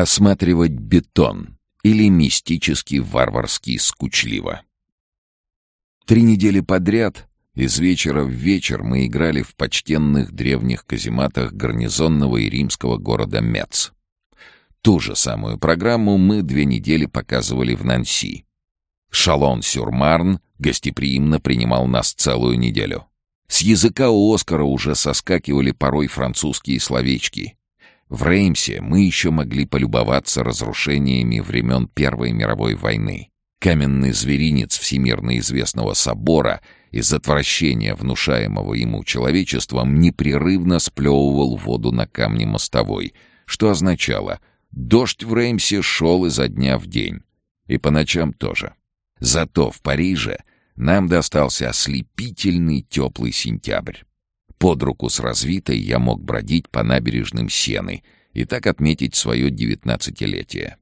Осматривать бетон или мистически варварски скучливо. Три недели подряд, из вечера в вечер, мы играли в почтенных древних казематах гарнизонного и римского города Мец. Ту же самую программу мы две недели показывали в Нанси. Шалон-сюр-Марн гостеприимно принимал нас целую неделю. С языка у Оскара уже соскакивали порой французские словечки — в Реймсе мы еще могли полюбоваться разрушениями времен Первой мировой войны. Каменный зверинец всемирно известного собора из отвращения, внушаемого ему человечеством, непрерывно сплевывал воду на камни мостовой, что означало «дождь в Реймсе шел изо дня в день». И по ночам тоже. Зато в Париже нам достался ослепительный теплый сентябрь. Под руку с развитой я мог бродить по набережным Сены и так отметить свое девятнадцатилетие.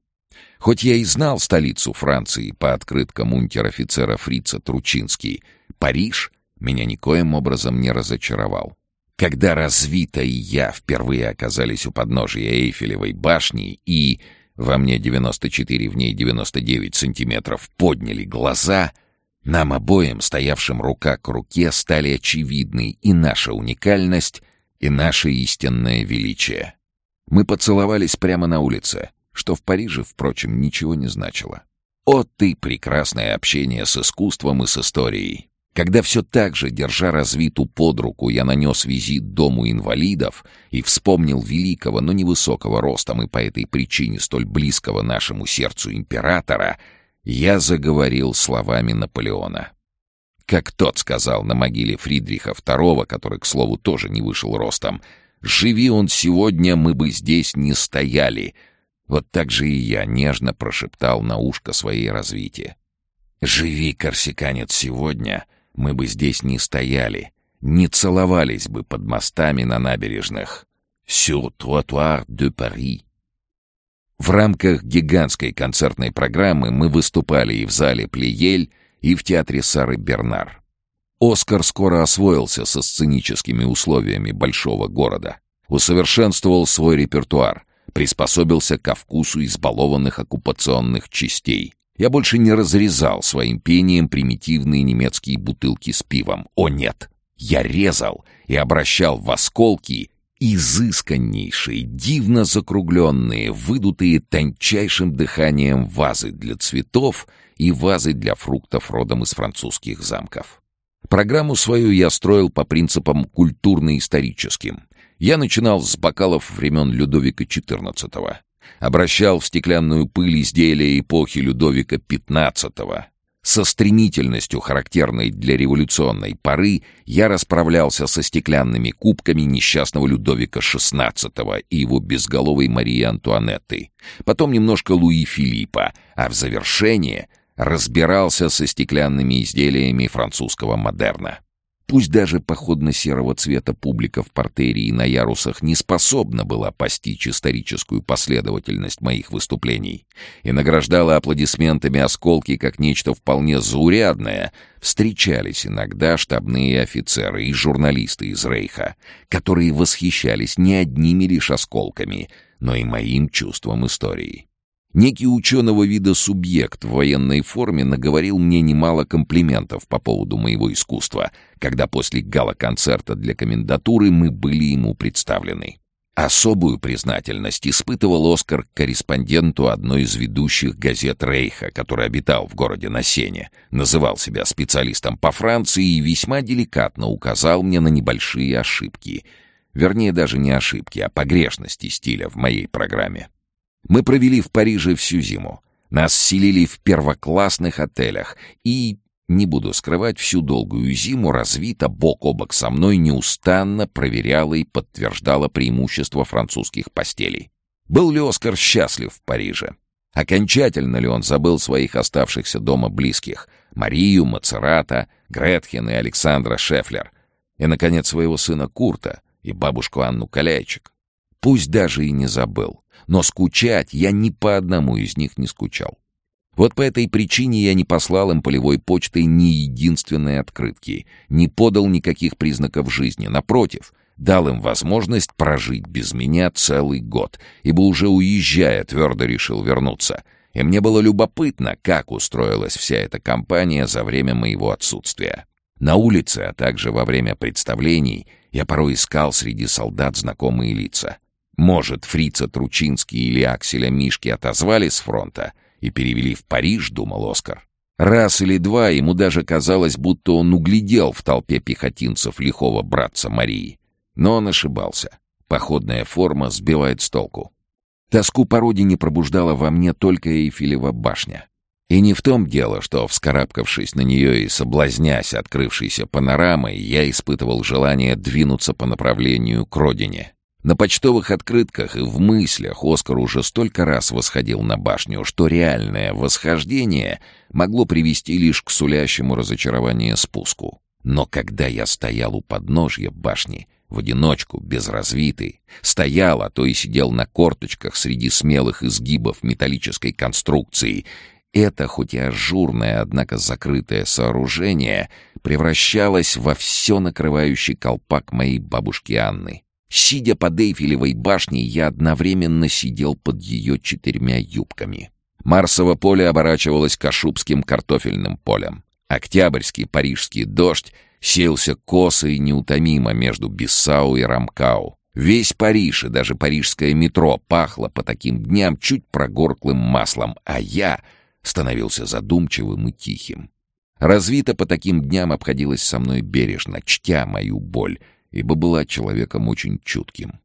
Хоть я и знал столицу Франции по открыткам унтер-офицера Фрица Тручинский, Париж меня никоим образом не разочаровал. Когда развита и я впервые оказались у подножия Эйфелевой башни и, во мне 94, в ней 99 сантиметров, подняли глаза — нам обоим, стоявшим рука к руке, стали очевидны и наша уникальность, и наше истинное величие. Мы поцеловались прямо на улице, что в Париже, впрочем, ничего не значило. О ты, прекрасное общение с искусством и с историей! Когда все так же, держа развиту под руку, я нанес визит дому инвалидов и вспомнил великого, но невысокого ростом и по этой причине столь близкого нашему сердцу императора — я заговорил словами Наполеона. Как тот сказал на могиле Фридриха II, который, к слову, тоже не вышел ростом, «Живи он сегодня, мы бы здесь не стояли». Вот так же и я нежно прошептал на ушко своей развитие. «Живи, корсиканец, сегодня, мы бы здесь не стояли, не целовались бы под мостами на набережных. Sur trottoir de Paris». В рамках гигантской концертной программы мы выступали и в зале «Плиель», и в театре Сары Бернар. Оскар скоро освоился со сценическими условиями большого города, усовершенствовал свой репертуар, приспособился ко вкусу избалованных оккупационных частей. Я больше не разрезал своим пением примитивные немецкие бутылки с пивом. О нет! Я резал и обращал в осколки изысканнейшие, дивно закругленные, выдутые тончайшим дыханием вазы для цветов и вазы для фруктов родом из французских замков. Программу свою я строил по принципам культурно-историческим. Я начинал с бокалов времен Людовика XIV, обращал в стеклянную пыль изделия эпохи Людовика XV, со стремительностью, характерной для революционной поры, я расправлялся со стеклянными кубками несчастного Людовика XVI и его безголовой Марии Антуанетты, потом немножко Луи Филиппа, а в завершение разбирался со стеклянными изделиями французского модерна. Пусть даже походно-серого цвета публика в портере и на ярусах не способна была постичь историческую последовательность моих выступлений и награждала аплодисментами осколки как нечто вполне заурядное, встречались иногда штабные офицеры и журналисты из Рейха, которые восхищались не одними лишь осколками, но и моим чувством истории. Некий ученого вида субъект в военной форме наговорил мне немало комплиментов по поводу моего искусства, когда после гала-концерта для комендатуры мы были ему представлены. Особую признательность испытывал Оскар к корреспонденту одной из ведущих газет Рейха, который обитал в городе на Сене, называл себя специалистом по Франции и весьма деликатно указал мне на небольшие ошибки. Вернее, даже не ошибки, а погрешности стиля в моей программе. Мы провели в Париже всю зиму. Нас селили в первоклассных отелях. И, не буду скрывать, всю долгую зиму развита бок о бок со мной неустанно проверяла и подтверждала преимущество французских постелей. Был ли Оскар счастлив в Париже? Окончательно ли он забыл своих оставшихся дома близких? Марию, Мацерата, Гретхен и Александра Шефлер. И, наконец, своего сына Курта и бабушку Анну Каляйчик. Пусть даже и не забыл но скучать я ни по одному из них не скучал. Вот по этой причине я не послал им полевой почтой ни единственной открытки, не подал никаких признаков жизни. Напротив, дал им возможность прожить без меня целый год, ибо уже уезжая твердо решил вернуться. И мне было любопытно, как устроилась вся эта компания за время моего отсутствия. На улице, а также во время представлений, я порой искал среди солдат знакомые лица. Может, фрица Тручинский или Акселя Мишки отозвали с фронта и перевели в Париж, думал Оскар. Раз или два ему даже казалось, будто он углядел в толпе пехотинцев лихого братца Марии. Но он ошибался. Походная форма сбивает с толку. Тоску по родине пробуждала во мне только Эйфелева башня. И не в том дело, что, вскарабкавшись на нее и соблазнясь открывшейся панорамой, я испытывал желание двинуться по направлению к родине. На почтовых открытках и в мыслях Оскар уже столько раз восходил на башню, что реальное восхождение могло привести лишь к сулящему разочарование спуску. Но когда я стоял у подножья башни, в одиночку, без развитой, стоял, а то и сидел на корточках среди смелых изгибов металлической конструкции, это, хоть и ажурное, однако закрытое сооружение, превращалось во все накрывающий колпак моей бабушки Анны. Сидя под Эйфелевой башней, я одновременно сидел под ее четырьмя юбками. Марсово поле оборачивалось Кашубским картофельным полем. Октябрьский парижский дождь сеялся косо и неутомимо между Биссау и Рамкау. Весь Париж и даже парижское метро пахло по таким дням чуть прогорклым маслом, а я становился задумчивым и тихим. Развита по таким дням обходилась со мной бережно, чтя мою боль — ибо была человеком очень чутким.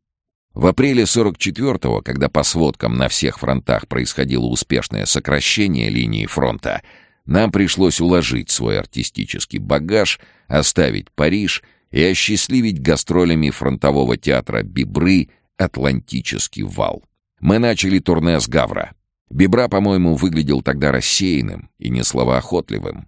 В апреле 44-го, когда по сводкам на всех фронтах происходило успешное сокращение линии фронта, нам пришлось уложить свой артистический багаж, оставить Париж и осчастливить гастролями фронтового театра «Бибры» «Атлантический вал». Мы начали турне с Гавра. Бибра, по-моему, выглядел тогда рассеянным и не словоохотливым.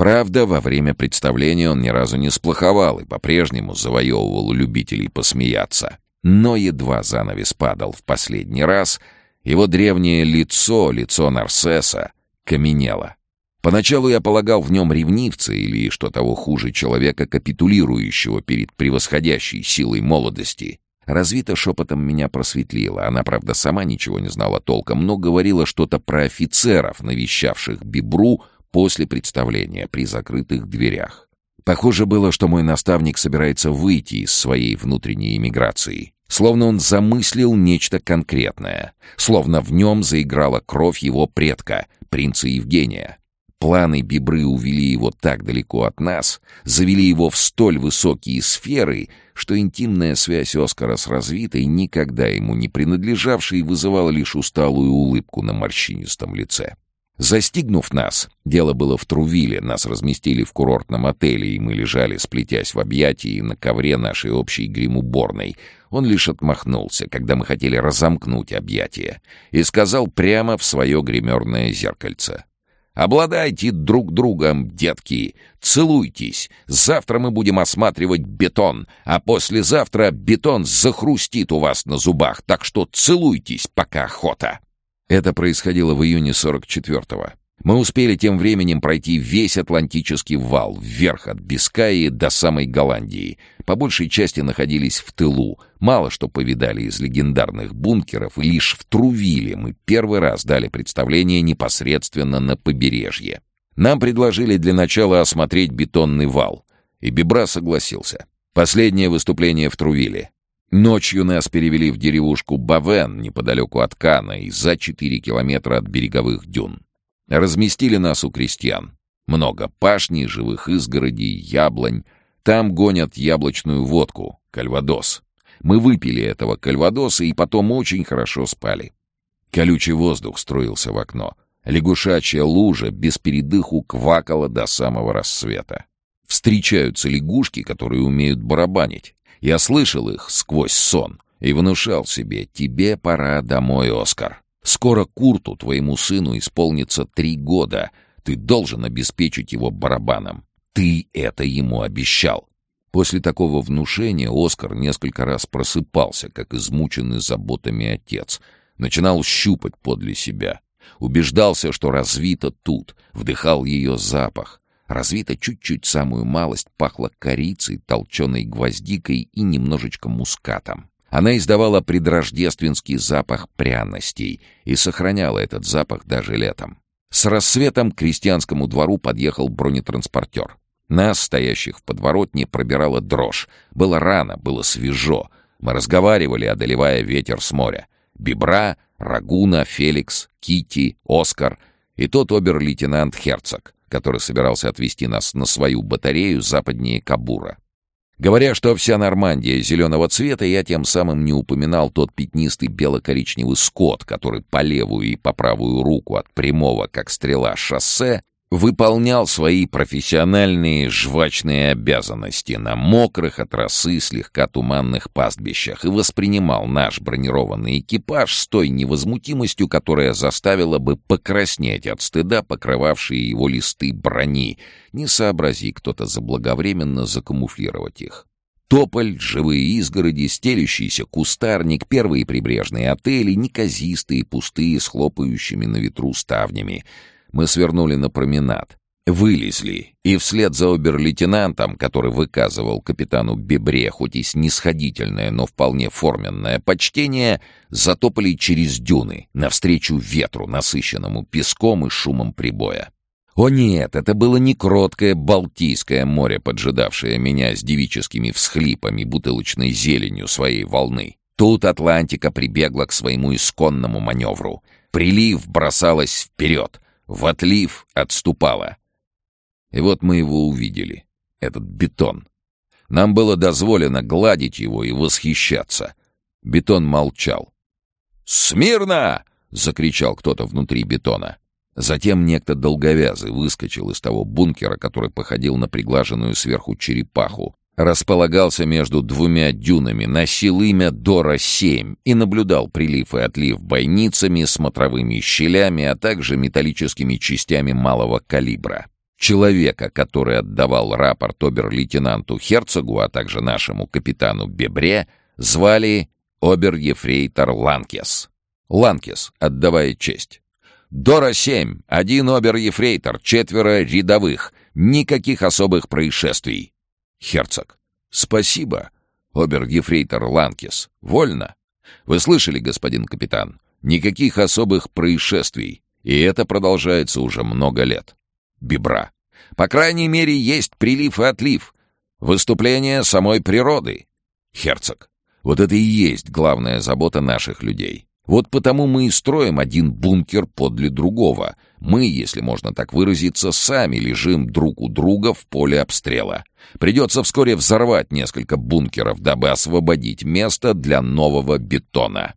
Правда, во время представления он ни разу не сплоховал и по-прежнему завоевывал любителей посмеяться. Но едва занавес падал в последний раз, его древнее лицо, лицо Нарсеса, каменело. Поначалу я полагал в нем ревнивца или, что того хуже, человека, капитулирующего перед превосходящей силой молодости. Развита шепотом меня просветлила. Она, правда, сама ничего не знала толком, но говорила что-то про офицеров, навещавших Бибру после представления при закрытых дверях. Похоже было, что мой наставник собирается выйти из своей внутренней эмиграции. Словно он замыслил нечто конкретное. Словно в нем заиграла кровь его предка, принца Евгения. Планы Бибры увели его так далеко от нас, завели его в столь высокие сферы, что интимная связь Оскара с развитой, никогда ему не принадлежавшей, вызывала лишь усталую улыбку на морщинистом лице. Застигнув нас, дело было в Трувиле, нас разместили в курортном отеле, и мы лежали, сплетясь в объятии на ковре нашей общей гримуборной. Он лишь отмахнулся, когда мы хотели разомкнуть объятия, и сказал прямо в свое гримерное зеркальце. «Обладайте друг другом, детки, целуйтесь. Завтра мы будем осматривать бетон, а послезавтра бетон захрустит у вас на зубах, так что целуйтесь, пока охота». Это происходило в июне 44-го. Мы успели тем временем пройти весь Атлантический вал, вверх от Бискаи до самой Голландии. По большей части находились в тылу, мало что повидали из легендарных бункеров, и лишь в Трувиле мы первый раз дали представление непосредственно на побережье. Нам предложили для начала осмотреть бетонный вал, и Бибра согласился. Последнее выступление в Трувиле. Ночью нас перевели в деревушку Бавен, неподалеку от Кана, и за четыре километра от береговых дюн. Разместили нас у крестьян. Много пашни, живых изгородей, яблонь. Там гонят яблочную водку, кальвадос. Мы выпили этого кальвадоса и потом очень хорошо спали. Колючий воздух струился в окно. Лягушачья лужа без передыху квакала до самого рассвета. Встречаются лягушки, которые умеют барабанить. Я слышал их сквозь сон и внушал себе, тебе пора домой, Оскар. Скоро Курту, твоему сыну, исполнится три года. Ты должен обеспечить его барабаном. Ты это ему обещал. После такого внушения Оскар несколько раз просыпался, как измученный заботами отец. Начинал щупать подле себя. Убеждался, что развито тут, вдыхал ее запах. Развито чуть-чуть самую малость, пахло корицей, толченой гвоздикой и немножечко мускатом. Она издавала предрождественский запах пряностей и сохраняла этот запах даже летом. С рассветом к крестьянскому двору подъехал бронетранспортер. Нас, стоящих в подворотне, пробирала дрожь. Было рано, было свежо. Мы разговаривали, одолевая ветер с моря. Бибра, Рагуна, Феликс, Кити, Оскар и тот обер-лейтенант Херцог, который собирался отвезти нас на свою батарею западнее Кабура. Говоря, что вся Нормандия зеленого цвета, я тем самым не упоминал тот пятнистый бело-коричневый скот, который по левую и по правую руку от прямого, как стрела, шоссе выполнял свои профессиональные жвачные обязанности на мокрых от росы слегка туманных пастбищах и воспринимал наш бронированный экипаж с той невозмутимостью, которая заставила бы покраснеть от стыда покрывавшие его листы брони, не сообрази кто-то заблаговременно закамуфлировать их. Тополь, живые изгороди, стелющийся кустарник, первые прибрежные отели, неказистые, пустые, с хлопающими на ветру ставнями — мы свернули на променад. Вылезли, и вслед за обер-лейтенантом, который выказывал капитану Бебре хоть и снисходительное, но вполне форменное почтение, затопали через дюны, навстречу ветру, насыщенному песком и шумом прибоя. О нет, это было не кроткое Балтийское море, поджидавшее меня с девическими всхлипами, бутылочной зеленью своей волны. Тут Атлантика прибегла к своему исконному маневру. Прилив бросалась вперед — в отлив отступала. И вот мы его увидели, этот бетон. Нам было дозволено гладить его и восхищаться. Бетон молчал. «Смирно!» — закричал кто-то внутри бетона. Затем некто долговязый выскочил из того бункера, который походил на приглаженную сверху черепаху, располагался между двумя дюнами, носил имя Дора-7 и наблюдал прилив и отлив бойницами, смотровыми щелями, а также металлическими частями малого калибра. Человека, который отдавал рапорт обер-лейтенанту Херцогу, а также нашему капитану Бебре, звали обер-ефрейтор Ланкес. Ланкес, отдавая честь. Дора-7, один обер-ефрейтор, четверо рядовых, никаких особых происшествий. Херцог. «Спасибо, обер-ефрейтор Ланкис. Вольно. Вы слышали, господин капитан? Никаких особых происшествий. И это продолжается уже много лет. Бибра. По крайней мере, есть прилив и отлив. Выступление самой природы. Херцог. Вот это и есть главная забота наших людей. Вот потому мы и строим один бункер подле другого. Мы, если можно так выразиться, сами лежим друг у друга в поле обстрела. Придется вскоре взорвать несколько бункеров, дабы освободить место для нового бетона.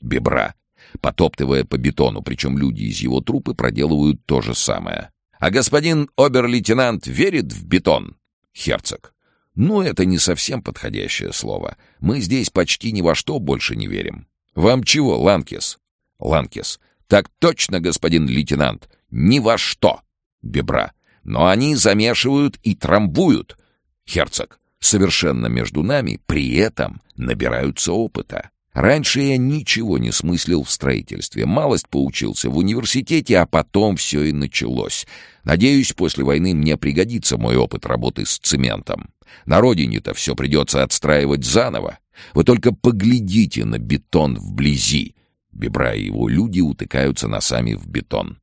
Бебра. Потоптывая по бетону, причем люди из его трупы проделывают то же самое. А господин обер-лейтенант верит в бетон? Херцог. Ну, это не совсем подходящее слово. Мы здесь почти ни во что больше не верим. «Вам чего, Ланкис?» «Ланкис. Так точно, господин лейтенант. Ни во что!» Бебра. «Но они замешивают и трамбуют!» Херцог. «Совершенно между нами, при этом набираются опыта. Раньше я ничего не смыслил в строительстве. Малость поучился в университете, а потом все и началось. Надеюсь, после войны мне пригодится мой опыт работы с цементом. На родине-то все придется отстраивать заново. Вы только поглядите на бетон вблизи. Бебра и его люди утыкаются носами в бетон.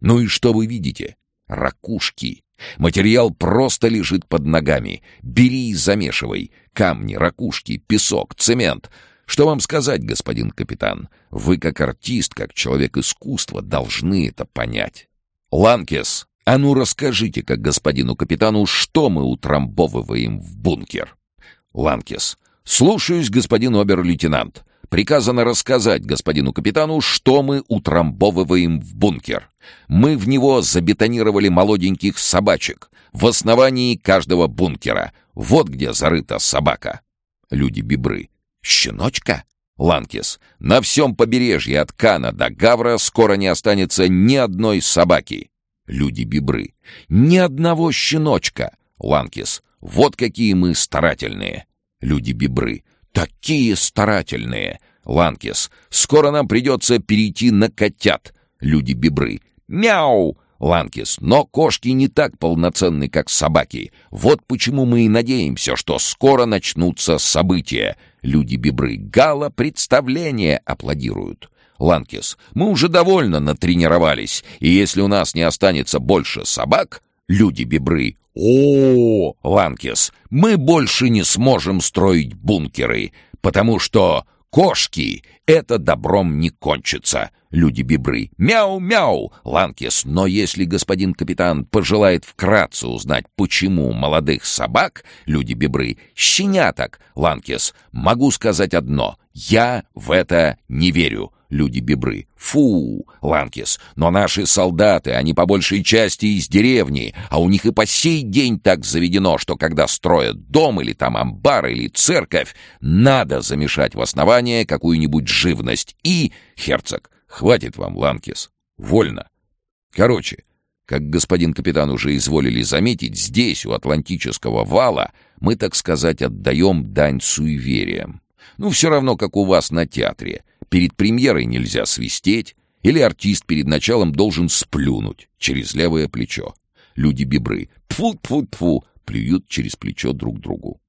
Ну и что вы видите? Ракушки. Материал просто лежит под ногами. Бери и замешивай. Камни, ракушки, песок, цемент. Что вам сказать, господин капитан? Вы, как артист, как человек искусства, должны это понять. Ланкес, а ну расскажите, как господину капитану, что мы утрамбовываем в бункер. Ланкес, «Слушаюсь, господин обер-лейтенант. Приказано рассказать господину капитану, что мы утрамбовываем в бункер. Мы в него забетонировали молоденьких собачек. В основании каждого бункера. Вот где зарыта собака». Люди-бибры. «Щеночка?» Ланкис. «На всем побережье от Кана до Гавра скоро не останется ни одной собаки». Люди-бибры. «Ни одного щеночка». Ланкис. «Вот какие мы старательные». Люди-бибры. Такие старательные. Ланкис. Скоро нам придется перейти на котят. Люди-бибры. Мяу! Ланкис, но кошки не так полноценны, как собаки. Вот почему мы и надеемся, что скоро начнутся события. Люди-бибры гала представление аплодируют. Ланкис, мы уже довольно натренировались, и если у нас не останется больше собак, люди-бибры, о, Ланкис, мы больше не сможем строить бункеры, потому что кошки — это добром не кончится люди-бибры. «Мяу-мяу!» Ланкис. Но если господин капитан пожелает вкратце узнать, почему молодых собак, люди-бибры, щеняток, Ланкис, могу сказать одно. Я в это не верю люди-бебры. Фу, Ланкис, но наши солдаты, они по большей части из деревни, а у них и по сей день так заведено, что когда строят дом или там амбар или церковь, надо замешать в основание какую-нибудь живность. И, герцог, Хватит вам, Ланкис. Вольно. Короче, как господин капитан уже изволили заметить, здесь, у Атлантического вала, мы, так сказать, отдаем дань суевериям. Ну, все равно, как у вас на театре. Перед премьерой нельзя свистеть, или артист перед началом должен сплюнуть через левое плечо. Люди-бибры тфу-тфу-тфу плюют через плечо друг другу.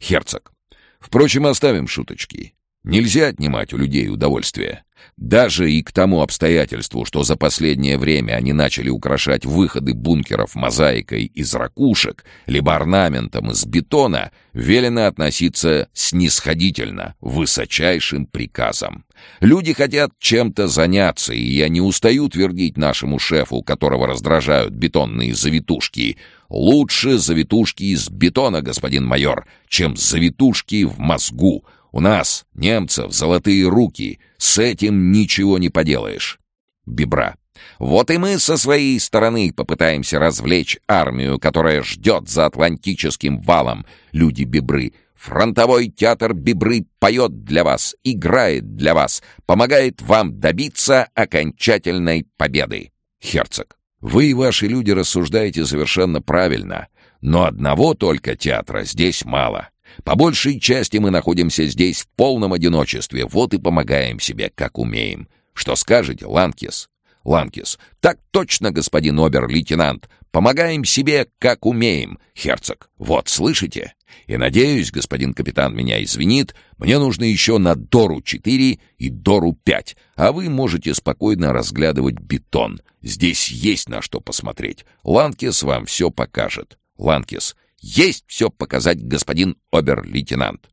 Херцог. Впрочем, оставим шуточки. Нельзя отнимать у людей удовольствие. Даже и к тому обстоятельству, что за последнее время они начали украшать выходы бункеров мозаикой из ракушек, либо орнаментом из бетона, велено относиться снисходительно, высочайшим приказом. Люди хотят чем-то заняться, и я не устаю твердить нашему шефу, которого раздражают бетонные завитушки, «Лучше завитушки из бетона, господин майор, чем завитушки в мозгу», у нас, немцев, золотые руки. С этим ничего не поделаешь. Бибра. Вот и мы со своей стороны попытаемся развлечь армию, которая ждет за Атлантическим валом. Люди-бибры. Фронтовой театр Бибры поет для вас, играет для вас, помогает вам добиться окончательной победы. Херцог. Вы и ваши люди рассуждаете совершенно правильно, но одного только театра здесь мало. По большей части мы находимся здесь в полном одиночестве, вот и помогаем себе, как умеем. Что скажете, Ланкис? Ланкис. Так точно, господин обер-лейтенант. Помогаем себе, как умеем, герцог. Вот, слышите? И надеюсь, господин капитан меня извинит, мне нужно еще на Дору-4 и Дору-5, а вы можете спокойно разглядывать бетон. Здесь есть на что посмотреть. Ланкис вам все покажет. Ланкис. Есть все показать, господин обер-лейтенант.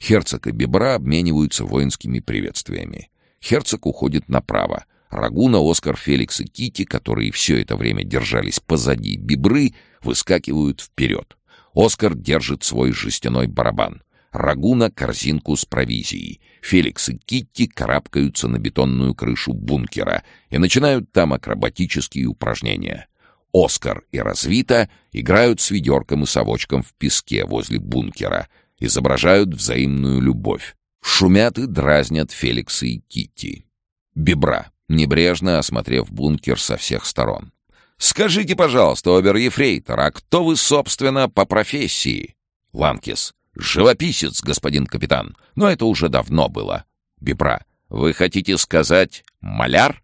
Херцог и Бебра обмениваются воинскими приветствиями. Херцог уходит направо. Рагуна, Оскар, Феликс и Кити, которые все это время держались позади Бибры, выскакивают вперед. Оскар держит свой жестяной барабан. Рагуна — корзинку с провизией. Феликс и Китти карабкаются на бетонную крышу бункера и начинают там акробатические упражнения. Оскар и Развита играют с ведерком и совочком в песке возле бункера, изображают взаимную любовь. Шумят и дразнят Феликса и Китти. Бебра, небрежно осмотрев бункер со всех сторон. «Скажите, пожалуйста, обер-ефрейтор, а кто вы, собственно, по профессии?» Ланкис. «Живописец, господин капитан, но это уже давно было». Бебра. «Вы хотите сказать маляр?»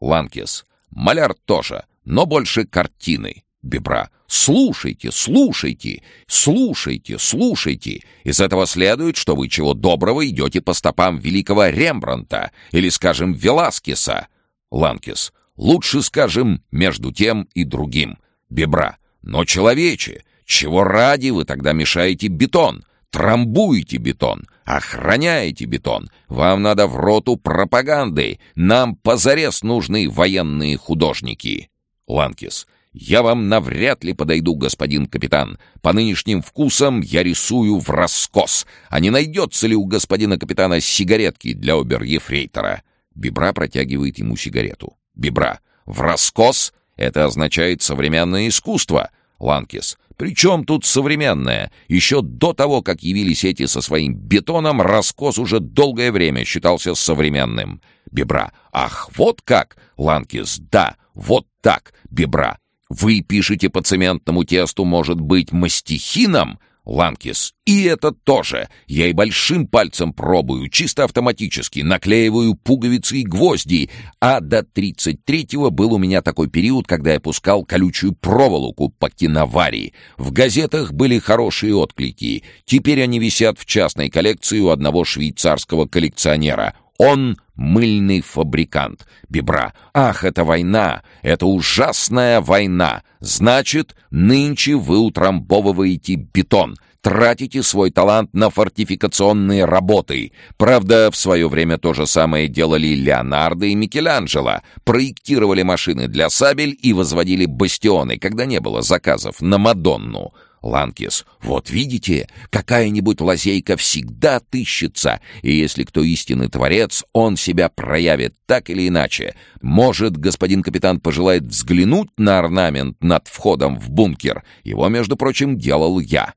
Ланкис. «Маляр тоже, но больше картины. Бебра. Слушайте, слушайте, слушайте, слушайте. Из этого следует, что вы чего доброго идете по стопам великого Рембранта или, скажем, Веласкеса. Ланкис. Лучше, скажем, между тем и другим. Бебра. Но, человече, чего ради вы тогда мешаете бетон? Трамбуете бетон, охраняете бетон. Вам надо в роту пропаганды. Нам позарез нужны военные художники. Ланкис. «Я вам навряд ли подойду, господин капитан. По нынешним вкусам я рисую в раскос. А не найдется ли у господина капитана сигаретки для обер-ефрейтора?» Бибра протягивает ему сигарету. Бибра. «В раскос? Это означает современное искусство». Ланкис. «При чем тут современное? Еще до того, как явились эти со своим бетоном, раскос уже долгое время считался современным». Бибра. «Ах, вот как!» Ланкис. «Да, вот так, Бебра. Вы пишете по цементному тесту, может быть, мастихином? Ланкис. И это тоже. Я и большим пальцем пробую, чисто автоматически, наклеиваю пуговицы и гвозди. А до 33-го был у меня такой период, когда я пускал колючую проволоку по киноварии. В газетах были хорошие отклики. Теперь они висят в частной коллекции у одного швейцарского коллекционера. Он мыльный фабрикант. Бибра. Ах, это война! Это ужасная война! Значит, нынче вы утрамбовываете бетон — тратите свой талант на фортификационные работы. Правда, в свое время то же самое делали Леонардо и Микеланджело. Проектировали машины для сабель и возводили бастионы, когда не было заказов на Мадонну. Ланкис, вот видите, какая-нибудь лазейка всегда тыщется, и если кто истинный творец, он себя проявит так или иначе. Может, господин капитан пожелает взглянуть на орнамент над входом в бункер? Его, между прочим, делал я.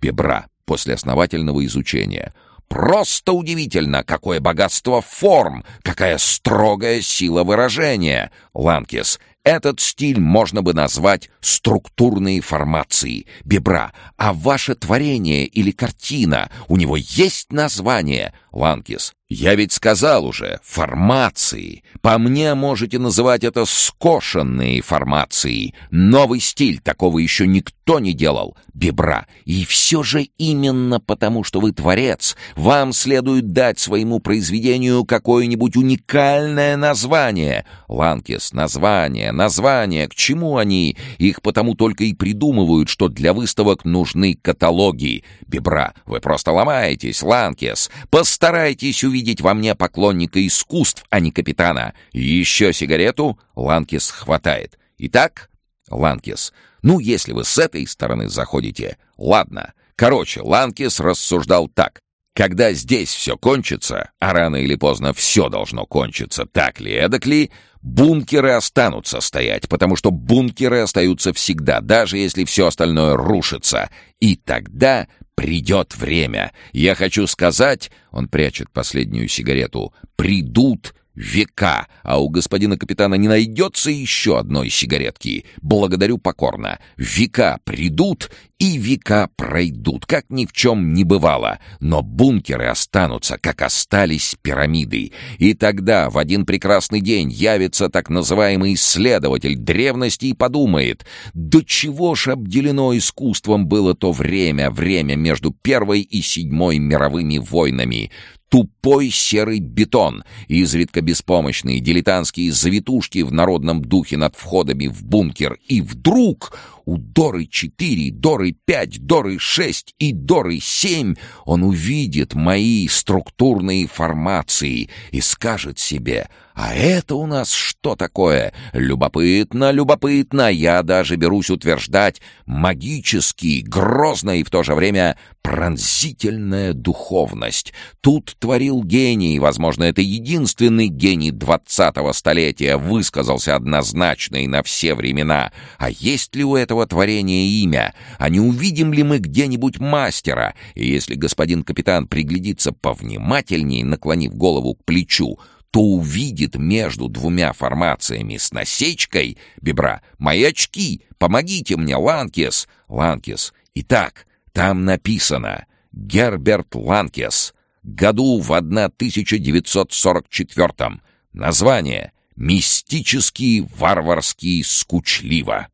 Пебра после основательного изучения. Просто удивительно, какое богатство форм, какая строгая сила выражения. Ланкис, этот стиль можно бы назвать структурной формацией. Бебра, а ваше творение или картина, у него есть название? Ланкис, я ведь сказал уже, формации. По мне можете называть это скошенные формации. Новый стиль, такого еще никто не делал. Бебра. И все же именно потому, что вы творец, вам следует дать своему произведению какое-нибудь уникальное название. Ланкис, название, название, к чему они? Их потому только и придумывают, что для выставок нужны каталоги. Бебра, вы просто ломаетесь, Ланкис. Постарайтесь увидеть увидеть во мне поклонника искусств, а не капитана. Еще сигарету Ланкис хватает. Итак, Ланкис, ну, если вы с этой стороны заходите, ладно. Короче, Ланкис рассуждал так. Когда здесь все кончится, а рано или поздно все должно кончиться, так ли, эдак ли, бункеры останутся стоять, потому что бункеры остаются всегда, даже если все остальное рушится. И тогда Придет время. Я хочу сказать, он прячет последнюю сигарету, придут века, а у господина капитана не найдется еще одной сигаретки. Благодарю покорно. Века придут и века пройдут, как ни в чем не бывало. Но бункеры останутся, как остались пирамиды. И тогда в один прекрасный день явится так называемый исследователь древности и подумает, до чего ж обделено искусством было то время, время между Первой и Седьмой мировыми войнами тупой серый бетон, изредка беспомощные дилетантские завитушки в народном духе над входами в бункер. И вдруг у Доры 4, 5, Доры 6 и Доры 7 он увидит мои структурные формации и скажет себе «А это у нас что такое? Любопытно, любопытно, я даже берусь утверждать магический, грозная и в то же время пронзительная духовность. Тут творил гений, возможно, это единственный гений двадцатого столетия, высказался однозначно и на все времена. А есть ли у этого творения имя, а не увидим ли мы где-нибудь мастера, и если господин капитан приглядится повнимательней, наклонив голову к плечу, то увидит между двумя формациями с насечкой «Бебра, мои очки! Помогите мне, Ланкес!» «Ланкес! Итак, там написано «Герберт Ланкес», году в 1944 Название «Мистический, варварский, скучливо».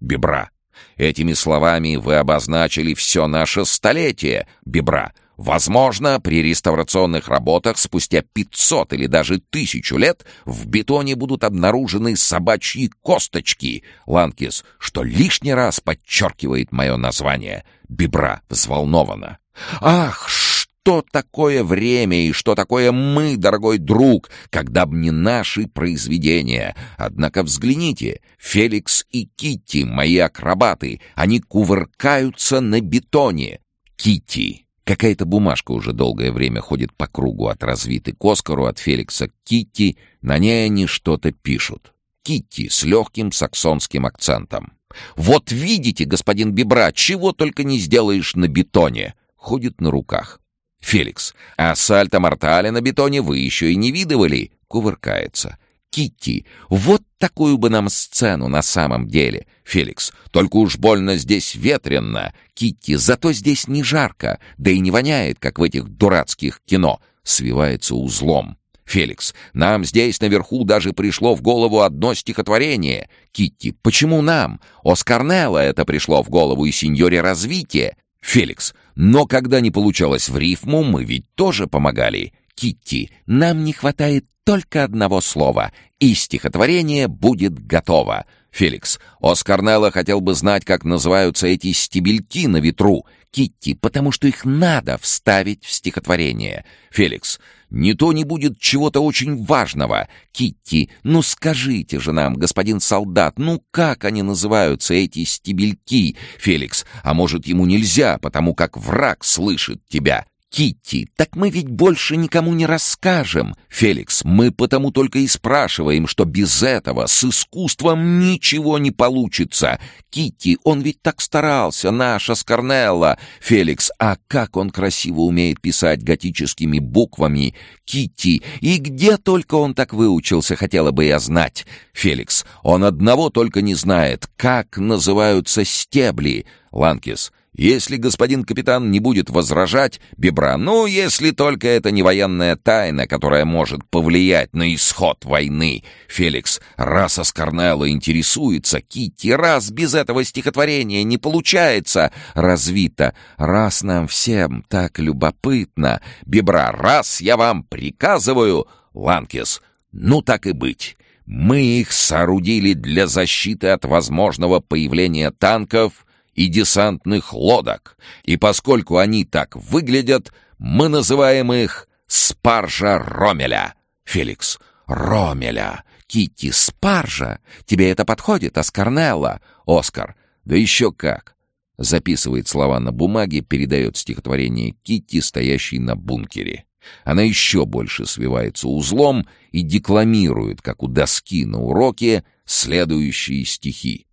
Бибра. Этими словами вы обозначили все наше столетие, Бибра. Возможно, при реставрационных работах спустя 500 или даже 1000 лет в бетоне будут обнаружены собачьи косточки, Ланкис, что лишний раз подчеркивает мое название. Бибра взволнована. «Ах, что такое время и что такое мы, дорогой друг, когда б не наши произведения. Однако взгляните, Феликс и Китти, мои акробаты, они кувыркаются на бетоне. Китти. Какая-то бумажка уже долгое время ходит по кругу от развиты к Оскару, от Феликса к Китти. На ней они что-то пишут. Китти с легким саксонским акцентом. «Вот видите, господин Бибра, чего только не сделаешь на бетоне!» Ходит на руках. Феликс. А сальто-мортале на бетоне вы еще и не видывали. Кувыркается. Китти, вот такую бы нам сцену на самом деле. Феликс, только уж больно здесь ветрено. Китти, зато здесь не жарко, да и не воняет, как в этих дурацких кино. Свивается узлом. Феликс, нам здесь наверху даже пришло в голову одно стихотворение. Китти, почему нам? Оскарнелло это пришло в голову и сеньоре развитие. Феликс, но когда не получалось в рифму, мы ведь тоже помогали. Китти, нам не хватает только одного слова, и стихотворение будет готово. Феликс, Оскар Нелло хотел бы знать, как называются эти стебельки на ветру. Китти, потому что их надо вставить в стихотворение. Феликс, не то не будет чего-то очень важного. Китти, ну скажите же нам, господин солдат, ну как они называются, эти стебельки? Феликс, а может ему нельзя, потому как враг слышит тебя? Китти, так мы ведь больше никому не расскажем. Феликс, мы потому только и спрашиваем, что без этого с искусством ничего не получится. Китти, он ведь так старался, наша Скорнелла. Феликс, а как он красиво умеет писать готическими буквами. Китти, и где только он так выучился, хотела бы я знать. Феликс, он одного только не знает, как называются стебли. Ланкис, если господин капитан не будет возражать, Бибра, ну, если только это не военная тайна, которая может повлиять на исход войны. Феликс, раз Аскарнелло интересуется, Китти, раз без этого стихотворения не получается, развито, раз нам всем так любопытно. Бибра, раз я вам приказываю, Ланкис, ну так и быть. Мы их соорудили для защиты от возможного появления танков и десантных лодок, и поскольку они так выглядят, мы называем их «спаржа Ромеля». Феликс, Ромеля. Китти, спаржа. Тебе это подходит, Аскарнелла? Оскар, да еще как. Записывает слова на бумаге, передает стихотворение Китти, стоящей на бункере. Она еще больше свивается узлом и декламирует, как у доски на уроке, следующие стихи.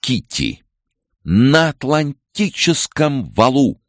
Китти на Атлантическом валу.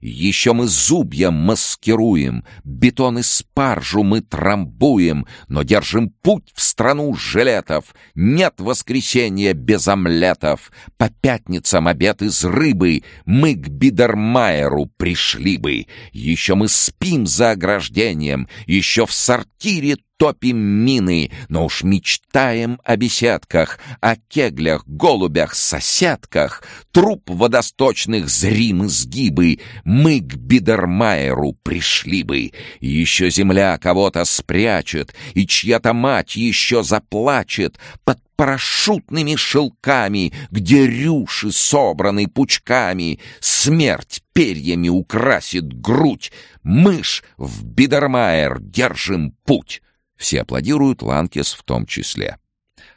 Еще мы зубья маскируем, бетон и спаржу мы трамбуем, но держим путь в страну жилетов. Нет воскресенья без омлетов. По пятницам обед из рыбы, мы к Бидермайеру пришли бы. Еще мы спим за ограждением, еще в сортире топим мины, но уж мечтаем о беседках, о кеглях, голубях, соседках, труп водосточных зрим изгибы, мы к Бидермайеру пришли бы. Еще земля кого-то спрячет, и чья-то мать еще заплачет под парашютными шелками, где рюши собраны пучками, смерть перьями украсит грудь, мышь в Бидермайер держим путь. Все аплодируют, Ланкес в том числе.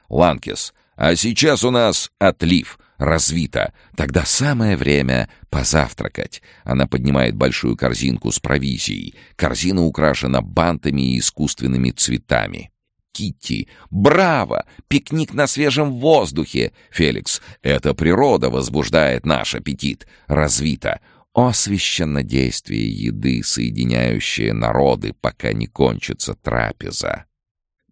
Ланкес, а сейчас у нас отлив, развито. Тогда самое время позавтракать. Она поднимает большую корзинку с провизией. Корзина украшена бантами и искусственными цветами. Китти. «Браво! Пикник на свежем воздухе!» Феликс. «Это природа возбуждает наш аппетит!» Развито. О священнодействие еды, соединяющее народы, пока не кончится трапеза.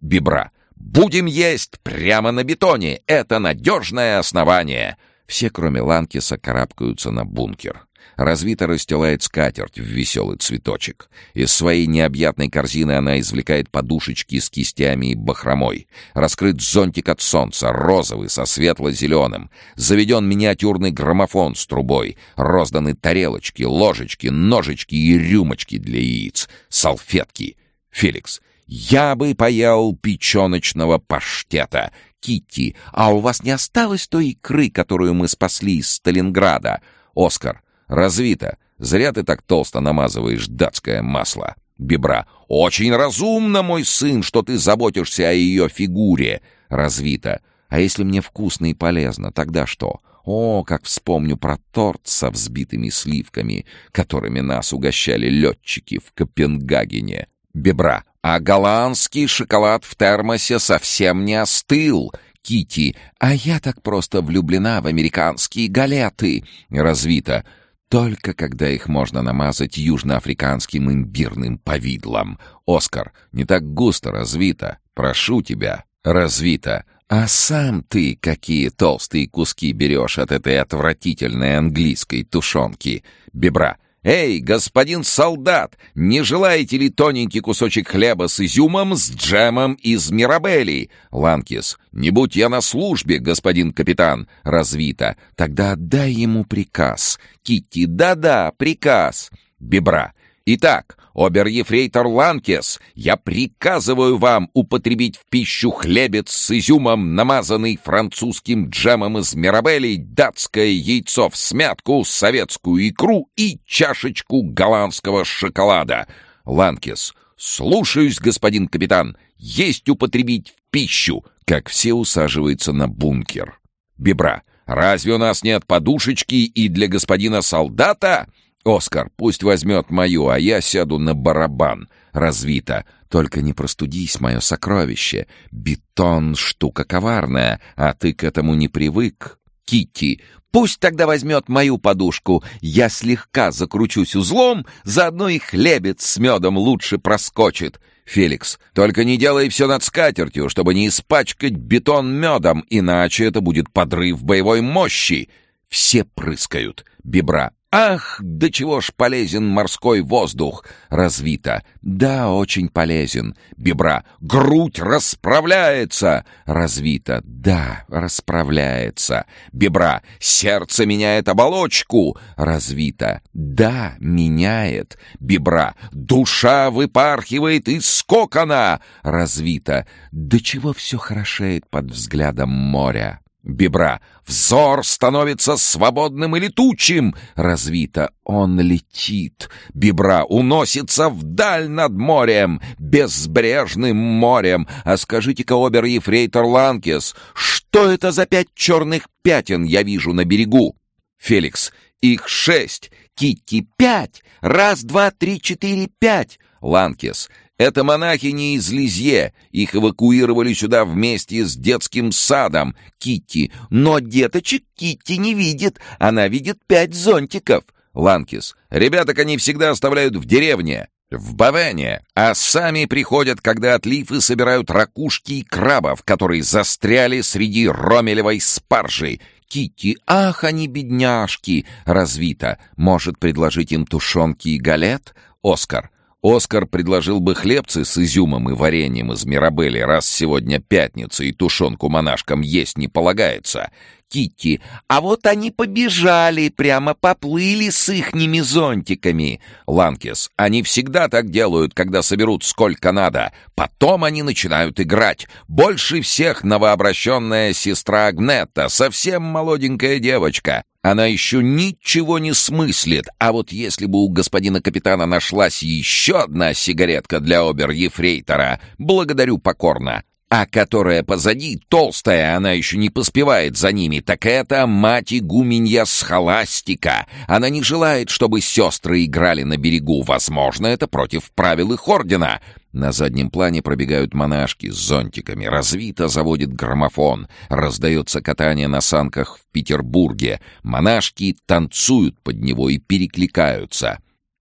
Бибра. «Будем есть прямо на бетоне! Это надежное основание!» Все, кроме Ланкиса, карабкаются на бункер. Развито расстилает скатерть в веселый цветочек. Из своей необъятной корзины она извлекает подушечки с кистями и бахромой. Раскрыт зонтик от солнца, розовый, со светло-зеленым. Заведен миниатюрный граммофон с трубой. Розданы тарелочки, ложечки, ножички и рюмочки для яиц. Салфетки. Феликс. «Я бы поел печеночного паштета. Китти, а у вас не осталось той икры, которую мы спасли из Сталинграда?» Оскар. Развито. Зря ты так толсто намазываешь датское масло. Бибра. Очень разумно, мой сын, что ты заботишься о ее фигуре. Развито. А если мне вкусно и полезно, тогда что? О, как вспомню про торт со взбитыми сливками, которыми нас угощали летчики в Копенгагене. Бебра. А голландский шоколад в термосе совсем не остыл. Кити. А я так просто влюблена в американские галеты. Развито. Только когда их можно намазать южноафриканским имбирным повидлом. Оскар, не так густо развито. Прошу тебя, развито. А сам ты какие толстые куски берешь от этой отвратительной английской тушенки? Бебра. «Эй, господин солдат, не желаете ли тоненький кусочек хлеба с изюмом, с джемом из мирабелли?» Ланкис. «Не будь я на службе, господин капитан!» Развито. «Тогда отдай ему приказ». Китти. «Да-да, приказ». Бебра. «Итак, Обер-ефрейтор Ланкес, я приказываю вам употребить в пищу хлебец с изюмом, намазанный французским джемом из мирабелей, датское яйцо в смятку, советскую икру и чашечку голландского шоколада. Ланкес, слушаюсь, господин капитан, есть употребить в пищу, как все усаживаются на бункер. Бебра, разве у нас нет подушечки и для господина солдата? «Оскар, пусть возьмет мою, а я сяду на барабан». Развито. «Только не простудись, мое сокровище. Бетон — штука коварная, а ты к этому не привык». Китти. «Пусть тогда возьмет мою подушку. Я слегка закручусь узлом, заодно и хлебец с медом лучше проскочит». Феликс, только не делай все над скатертью, чтобы не испачкать бетон медом, иначе это будет подрыв боевой мощи. Все прыскают. Бибра. Ах, до чего ж полезен морской воздух! Развито. Да, очень полезен. Бибра. Грудь расправляется! Развито. Да, расправляется. Бибра. Сердце меняет оболочку! Развито. Да, меняет. Бибра. Душа выпархивает из скокона! Развито. До чего все хорошеет под взглядом моря! Бибра. Взор становится свободным и летучим. Развито. Он летит. Бибра уносится вдаль над морем, безбрежным морем. А скажите-ка, обер-ефрейтор Ланкес, что это за пять черных пятен я вижу на берегу? Феликс. Их шесть. Китти пять. Раз, два, три, четыре, пять. Ланкес. Это монахини из Лизье. Их эвакуировали сюда вместе с детским садом. Китти. Но деточек Китти не видит. Она видит пять зонтиков. Ланкис. Ребяток они всегда оставляют в деревне. В Бавене, а сами приходят, когда отлив собирают ракушки и крабов, которые застряли среди ромелевой спаржи. Китти, ах, они бедняжки! Развито. Может предложить им тушенки и галет? Оскар. Оскар предложил бы хлебцы с изюмом и вареньем из Мирабели, раз сегодня пятница и тушенку монашкам есть не полагается. Китти, а вот они побежали, прямо поплыли с ихними зонтиками. Ланкес, они всегда так делают, когда соберут сколько надо. Потом они начинают играть. Больше всех новообращенная сестра Агнетта, совсем молоденькая девочка. Она еще ничего не смыслит, а вот если бы у господина капитана нашлась еще одна сигаретка для обер-ефрейтора, благодарю покорно. А которая позади, толстая, она еще не поспевает за ними, так это мать игуменья схоластика. Она не желает, чтобы сестры играли на берегу. Возможно, это против правил их ордена. На заднем плане пробегают монашки с зонтиками, развито заводит граммофон, раздается катание на санках в Петербурге. Монашки танцуют под него и перекликаются.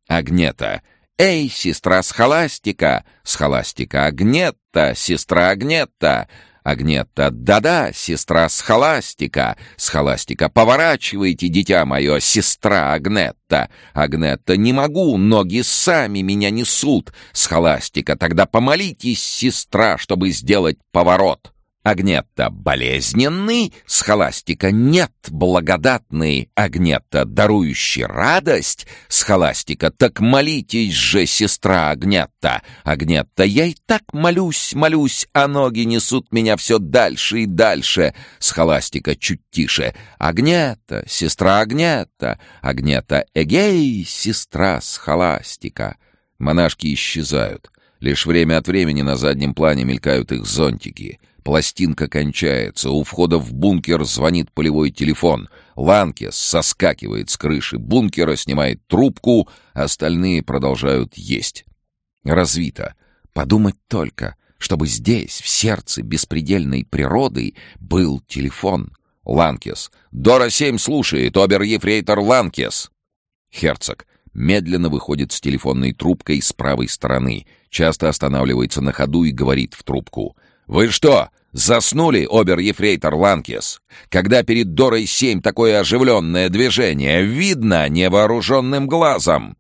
Агнета — «Эй, сестра Схоластика! Схоластика Агнетта! Сестра Агнетта!» Агнетта, да-да, сестра Схоластика. Схоластика, поворачивайте, дитя мое, сестра Агнетта. Агнетта, не могу, ноги сами меня несут. Схоластика, тогда помолитесь, сестра, чтобы сделать поворот. Агнетта болезненный, схоластика нет благодатный, Агнетта дарующий радость, схоластика. Так молитесь же, сестра Агнетта, Агнетта я и так молюсь, молюсь, а ноги несут меня все дальше и дальше, схоластика чуть тише, Агнетта, сестра Агнетта, Агнетта эгей, сестра схоластика. Монашки исчезают. Лишь время от времени на заднем плане мелькают их зонтики — Пластинка кончается. У входа в бункер звонит полевой телефон. Ланкес соскакивает с крыши бункера, снимает трубку, остальные продолжают есть. Развито. Подумать только, чтобы здесь, в сердце беспредельной природы, был телефон. Ланкес. «Дора-7 слушает, обер-ефрейтор Ланкес». Херцог. медленно выходит с телефонной трубкой с правой стороны, часто останавливается на ходу и говорит в трубку. «Вы что, заснули, обер-ефрейтор Ланкес? Когда перед Дорой-7 такое оживленное движение видно невооруженным глазом?»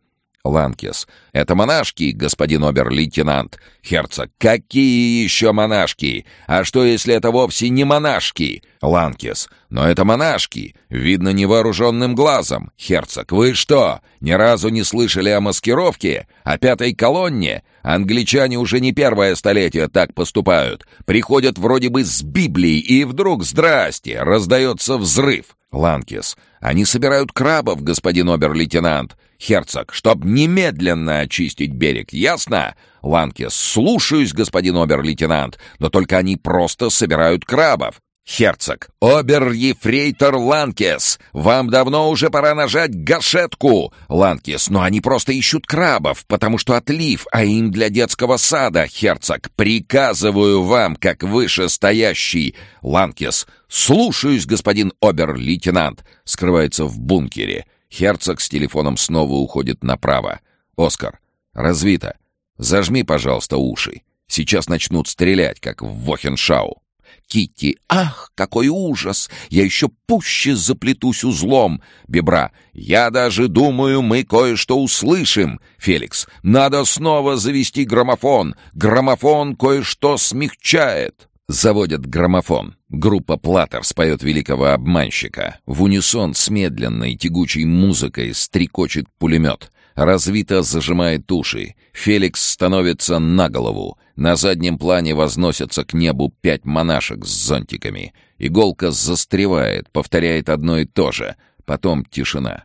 Ланкес. «Это монашки, господин обер-лейтенант». Херцог. «Какие еще монашки? А что, если это вовсе не монашки?» Ланкес. «Но это монашки. Видно невооруженным глазом». Херцог. «Вы что, ни разу не слышали о маскировке? О пятой колонне? Англичане уже не первое столетие так поступают. Приходят вроде бы с Библией, и вдруг, здрасте, раздается взрыв». Ланкес. «Они собирают крабов, господин обер-лейтенант». Херцог, чтоб немедленно очистить берег, ясно? Ланкес, слушаюсь, господин обер-лейтенант, но только они просто собирают крабов. Херцог, обер-ефрейтор Ланкес, вам давно уже пора нажать гашетку. Ланкес, но они просто ищут крабов, потому что отлив, а им для детского сада. Херцог, приказываю вам, как вышестоящий. Ланкес, слушаюсь, господин обер-лейтенант, скрывается в бункере. Херцог с телефоном снова уходит направо. «Оскар, развито. Зажми, пожалуйста, уши. Сейчас начнут стрелять, как в Вохеншау». Китти, ах, какой ужас! Я еще пуще заплетусь узлом. Бебра, я даже думаю, мы кое-что услышим. Феликс, надо снова завести граммофон. Граммофон кое-что смягчает. Заводят граммофон. Группа Платтер споет великого обманщика. В унисон с медленной тягучей музыкой стрекочет пулемет. Развито зажимает уши. Феликс становится на голову. На заднем плане возносятся к небу пять монашек с зонтиками. Иголка застревает, повторяет одно и то же. Потом тишина.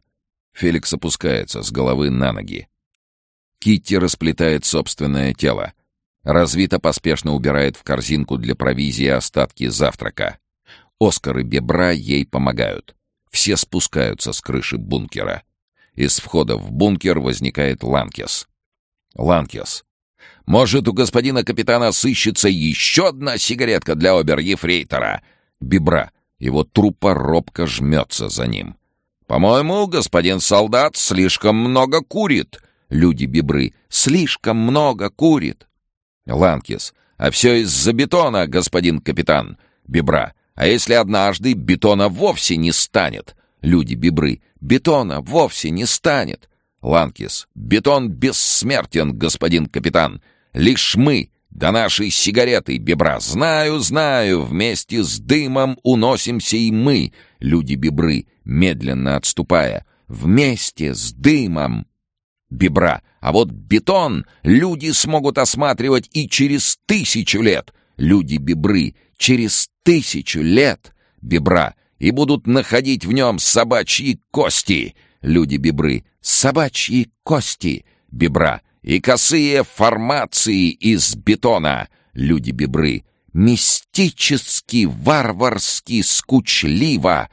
Феликс опускается с головы на ноги. Китти расплетает собственное тело. Развито поспешно убирает в корзинку для провизии остатки завтрака. Оскар и Бебра ей помогают. Все спускаются с крыши бункера. Из входа в бункер возникает Ланкес. Ланкес. «Может, у господина капитана сыщется еще одна сигаретка для обер-ефрейтора?» Бебра. Его трупа робко жмется за ним. «По-моему, господин солдат слишком много курит». Люди Бебры. «Слишком много курит». Ланкис. «А все из-за бетона, господин капитан!» Бибра. «А если однажды бетона вовсе не станет?» Люди Бибры. «Бетона вовсе не станет!» Ланкис. «Бетон бессмертен, господин капитан! Лишь мы, до нашей сигареты, Бибра, знаю, знаю, вместе с дымом уносимся и мы!» Люди Бибры, медленно отступая. «Вместе с дымом!» Бибра. А вот бетон люди смогут осматривать и через тысячу лет. Люди-бибры через тысячу лет. Бибра. И будут находить в нем собачьи кости. Люди-бибры. Собачьи кости. Бибра. И косые формации из бетона. Люди-бибры. Мистически, варварски, скучливо.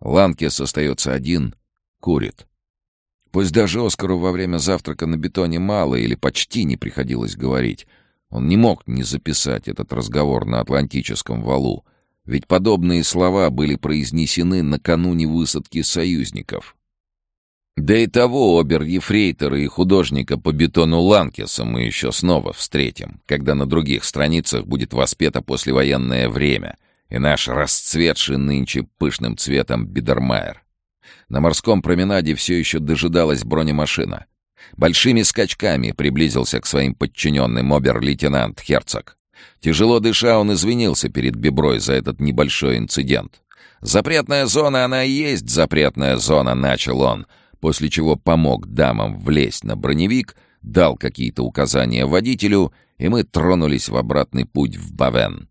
Ланкес остается один, курит. Пусть даже Оскару во время завтрака на бетоне мало или почти не приходилось говорить. Он не мог не записать этот разговор на Атлантическом валу, ведь подобные слова были произнесены накануне высадки союзников. Да и того обер-ефрейтора и художника по бетону Ланкеса мы еще снова встретим, когда на других страницах будет воспето послевоенное время и наш расцветший нынче пышным цветом Бидермайер. На морском променаде все еще дожидалась бронемашина. Большими скачками приблизился к своим подчиненным обер-лейтенант Херцог. Тяжело дыша, он извинился перед Беброй за этот небольшой инцидент. «Запретная зона, она и есть запретная зона», — начал он, после чего помог дамам влезть на броневик, дал какие-то указания водителю, и мы тронулись в обратный путь в Бавен.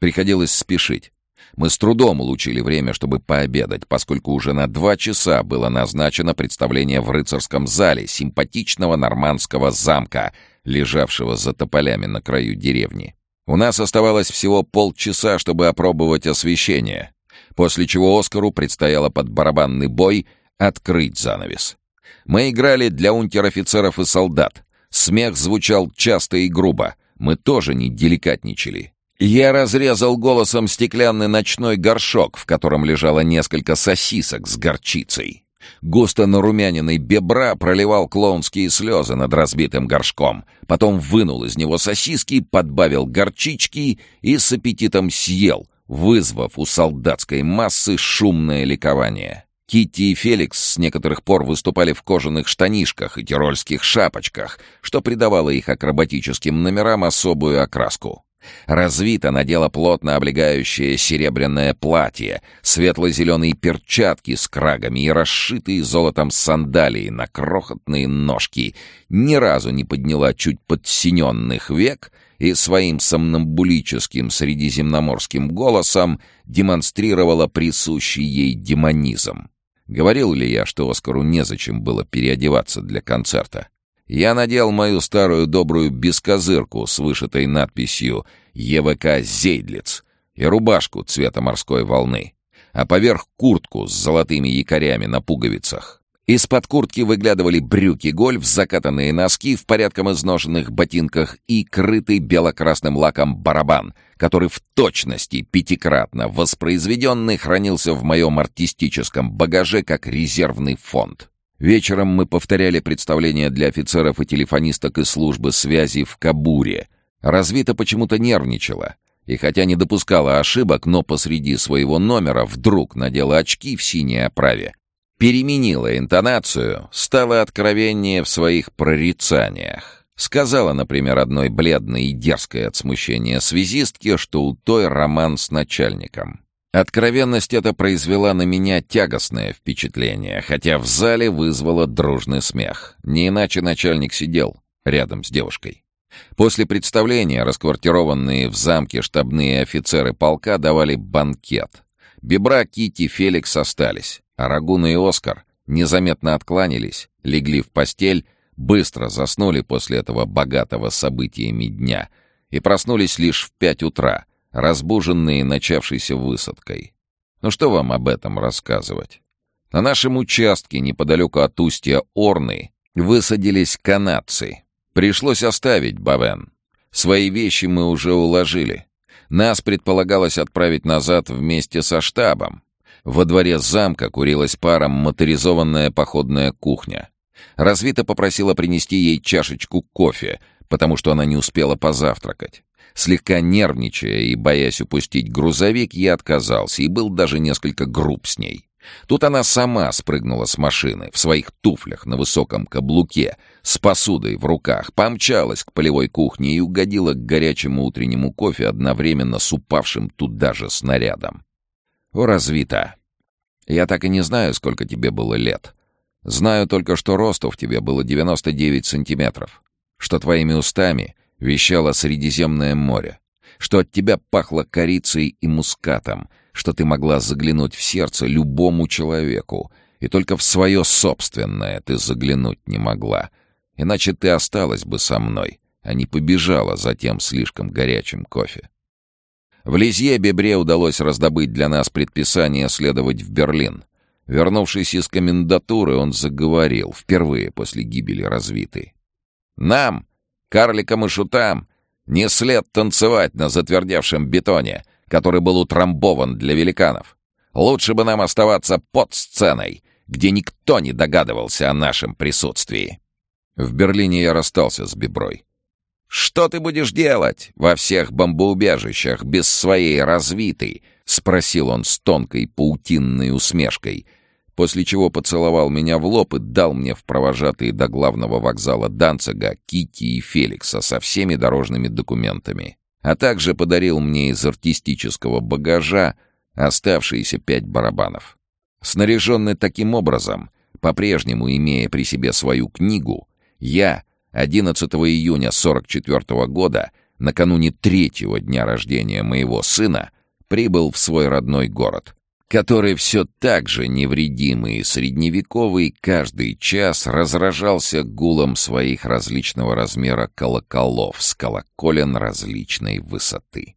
Приходилось спешить. Мы с трудом улучили время, чтобы пообедать, поскольку уже на два часа было назначено представление в рыцарском зале симпатичного нормандского замка, лежавшего за тополями на краю деревни. У нас оставалось всего полчаса, чтобы опробовать освещение, после чего Оскару предстояло под барабанный бой открыть занавес. Мы играли для унтер-офицеров и солдат. Смех звучал часто и грубо. Мы тоже не деликатничали. Я разрезал голосом стеклянный ночной горшок, в котором лежало несколько сосисок с горчицей. Густо нарумяненный бебра проливал клоунские слезы над разбитым горшком, потом вынул из него сосиски, подбавил горчички и с аппетитом съел, вызвав у солдатской массы шумное ликование. Китти и Феликс с некоторых пор выступали в кожаных штанишках и тирольских шапочках, что придавало их акробатическим номерам особую окраску. Развито надела плотно облегающее серебряное платье, светло-зеленые перчатки с крагами и расшитые золотом сандалии на крохотные ножки, ни разу не подняла чуть подсиненных век и своим сомнамбулическим средиземноморским голосом демонстрировала присущий ей демонизм. Говорил ли я, что Оскару незачем было переодеваться для концерта? Я надел мою старую добрую бескозырку с вышитой надписью «ЕВК Зейдлиц» и рубашку цвета морской волны, а поверх куртку с золотыми якорями на пуговицах. Из-под куртки выглядывали брюки гольф, закатанные носки в порядком изношенных ботинках и крытый бело-красным лаком барабан, который в точности пятикратно воспроизведенный хранился в моем артистическом багаже как резервный фонд. Вечером мы повторяли представление для офицеров и телефонисток из службы связи в Кабуре. Развита почему-то нервничала. И хотя не допускала ошибок, но посреди своего номера вдруг надела очки в синей оправе переменила интонацию, стала откровеннее в своих прорицаниях. Сказала, например, одной бледной и дерзкой от смущения связистке, что у той роман с начальником. Откровенность эта произвела на меня тягостное впечатление, хотя в зале вызвала дружный смех. Не иначе начальник сидел рядом с девушкой. После представления расквартированные в замке штабные офицеры полка давали банкет. Бебра, Кити, Феликс остались. Арагуна и Оскар незаметно откланялись, легли в постель, быстро заснули после этого богатого событиями дня и проснулись лишь в пять утра, разбуженные начавшейся высадкой. Ну что вам об этом рассказывать? На нашем участке, неподалеку от устья Орны, высадились канадцы. Пришлось оставить Бавен. Свои вещи мы уже уложили. Нас предполагалось отправить назад вместе со штабом. Во дворе замка курилась паром моторизованная походная кухня. Развита попросила принести ей чашечку кофе, потому что она не успела позавтракать. Слегка нервничая и боясь упустить грузовик, я отказался и был даже несколько груб с ней. Тут она сама спрыгнула с машины, в своих туфлях на высоком каблуке, с посудой в руках, помчалась к полевой кухне и угодила к горячему утреннему кофе одновременно с упавшим туда же снарядом. «О, развита! Я так и не знаю, сколько тебе было лет. Знаю только, что росту в тебе было 99 сантиметров, что твоими устами вещало Средиземное море, что от тебя пахло корицей и мускатом, что ты могла заглянуть в сердце любому человеку, и только в свое собственное ты заглянуть не могла, иначе ты осталась бы со мной, а не побежала за тем слишком горячим кофе. В Лизье Бебре удалось раздобыть для нас предписание следовать в Берлин. Вернувшись из комендатуры, он заговорил, впервые после гибели развитой. «Нам, карликам и шутам, не след танцевать на затвердевшем бетоне, который был утрамбован для великанов. Лучше бы нам оставаться под сценой, где никто не догадывался о нашем присутствии». В Берлине я расстался с Беброй. «Что ты будешь делать во всех бомбоубежищах без своей развитой?» — спросил он с тонкой паутинной усмешкой, после чего поцеловал меня в лоб и дал мне в провожатые до главного вокзала Данцига Кити и Феликса со всеми дорожными документами, а также подарил мне из артистического багажа оставшиеся пять барабанов. Снаряженный таким образом, по-прежнему имея при себе свою книгу, я — 11 июня 44 года, накануне третьего дня рождения моего сына, прибыл в свой родной город, который все так же невредимый и средневековый каждый час разражался гулом своих различного размера колоколов с колоколен различной высоты.